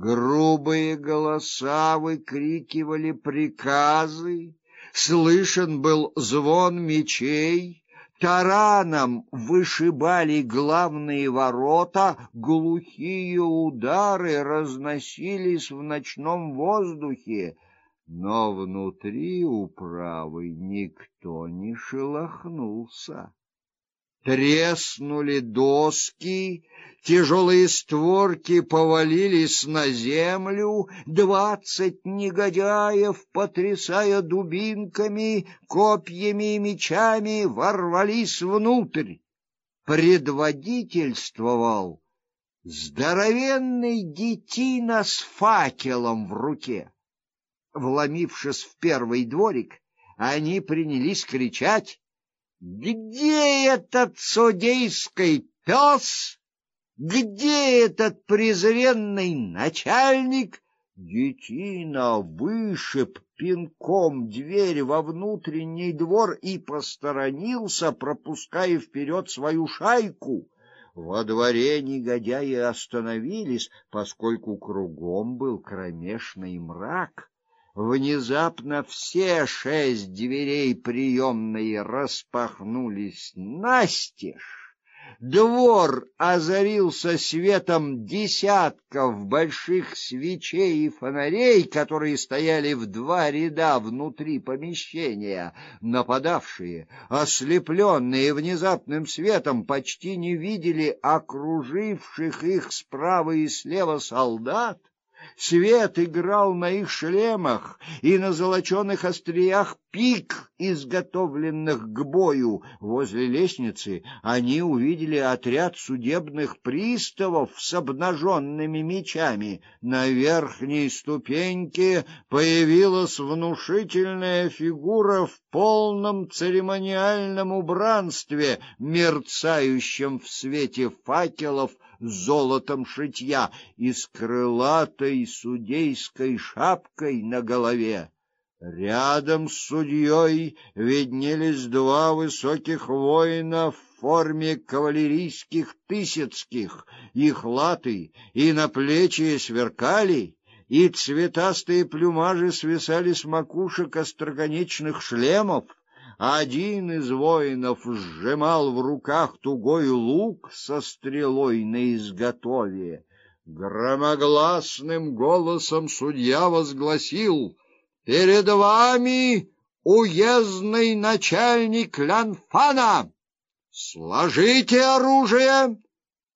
Грубые голоса выкрикивали приказы, слышен был звон мечей, тараном вышибали главные ворота, глухие удары разносились в ночном воздухе, но внутри управы никто не шелохнулся. Треснули доски, тяжелые створки повалились на землю, двадцать негодяев, потрясая дубинками, копьями и мечами, ворвались внутрь. Предводительствовал здоровенный детина с факелом в руке. Вломившись в первый дворик, они принялись кричать где этот судейский пес? Где этот презренный начальник? Детина вышиб пинком дверь во внутренний двор и посторонился, пропуская вперед свою шайку. Во дворе негодяи остановились, поскольку кругом был кромешный мрак. Внезапно все шесть дверей приемной распахнулись настежь. Двор озарился светом десятков больших свечей и фонарей, которые стояли в два ряда внутри помещения. Нападавшие, ослепленные внезапным светом, почти не видели окруживших их справа и слева солдат. Свет играл на их шлемах и на золоченых остриях пик, изготовленных к бою. Возле лестницы они увидели отряд судебных приставов с обнаженными мечами. На верхней ступеньке появилась внушительная фигура в полном церемониальном убранстве, мерцающем в свете факелов золотом шитья и с крылатой судейской шапкой на голове. Рядом с судьей виднелись два высоких воина в форме кавалерийских тысяцких. Их латы и на плечи сверкали, и цветастые плюмажи свисали с макушек остроконечных шлемов. Один из воинов сжимал в руках тугой лук со стрелой на изготове. Громогласным голосом судья возгласил: "Перед вами уездный начальник Лянфана. Сложите оружие!"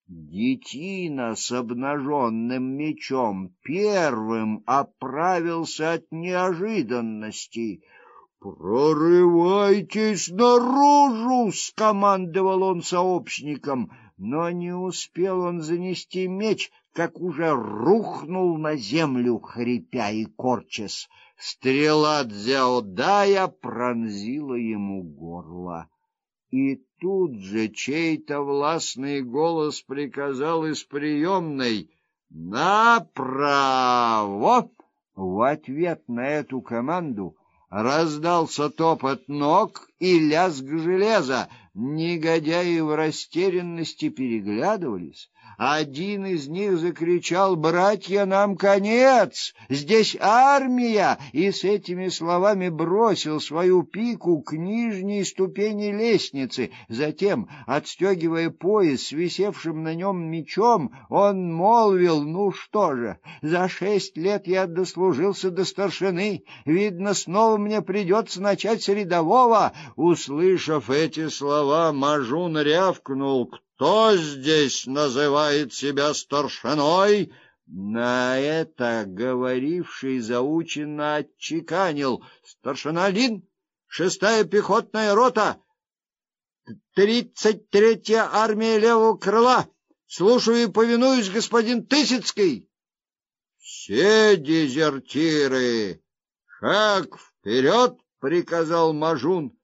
Детина с обнаженным мечом первым оправился от неожиданности. «Прорывайтесь наружу!» — скомандовал он сообщникам, но не успел он занести меч, как уже рухнул на землю, хрипя и корчась. Стрела Дзяодая пронзила ему горло. И тут же чей-то властный голос приказал из приемной «Направо!» В ответ на эту команду Раздался топот ног и лязг железа. Негодяи в растерянности переглядывались. Один из них закричал: "Братья, нам конец! Здесь армия!" И с этими словами бросил свою пику к нижней ступени лестницы. Затем, отстегивая пояс с висевшим на нем мечом, он молвил: "Ну что же, за шесть лет я дослужился до старшины. Видно, снова мне придется начать с рядового". Услышав эти слова, Мажун рявкнул: кто здесь называет себя старшиной? На это говоривший заученно отчеканил: "Старшина Лин, шестая пехотная рота, тридцать третья армия левого крыла. Слушаю и повинуюсь, господин Тысяцкий". Все дезертиры, шаг вперед!» — приказал Мажун.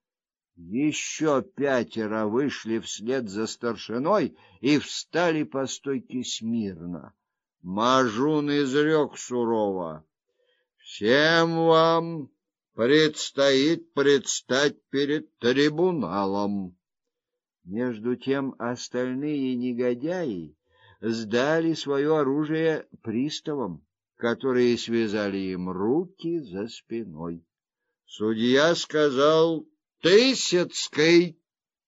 Еще пятеро вышли вслед за старшиной и встали по стойке смирно. Мажун изрек сурово: "Всем вам предстоит предстать перед трибуналом". Между тем остальные негодяи сдали свое оружие приставам, которые связали им руки за спиной. Судья сказал: "Тысяцкий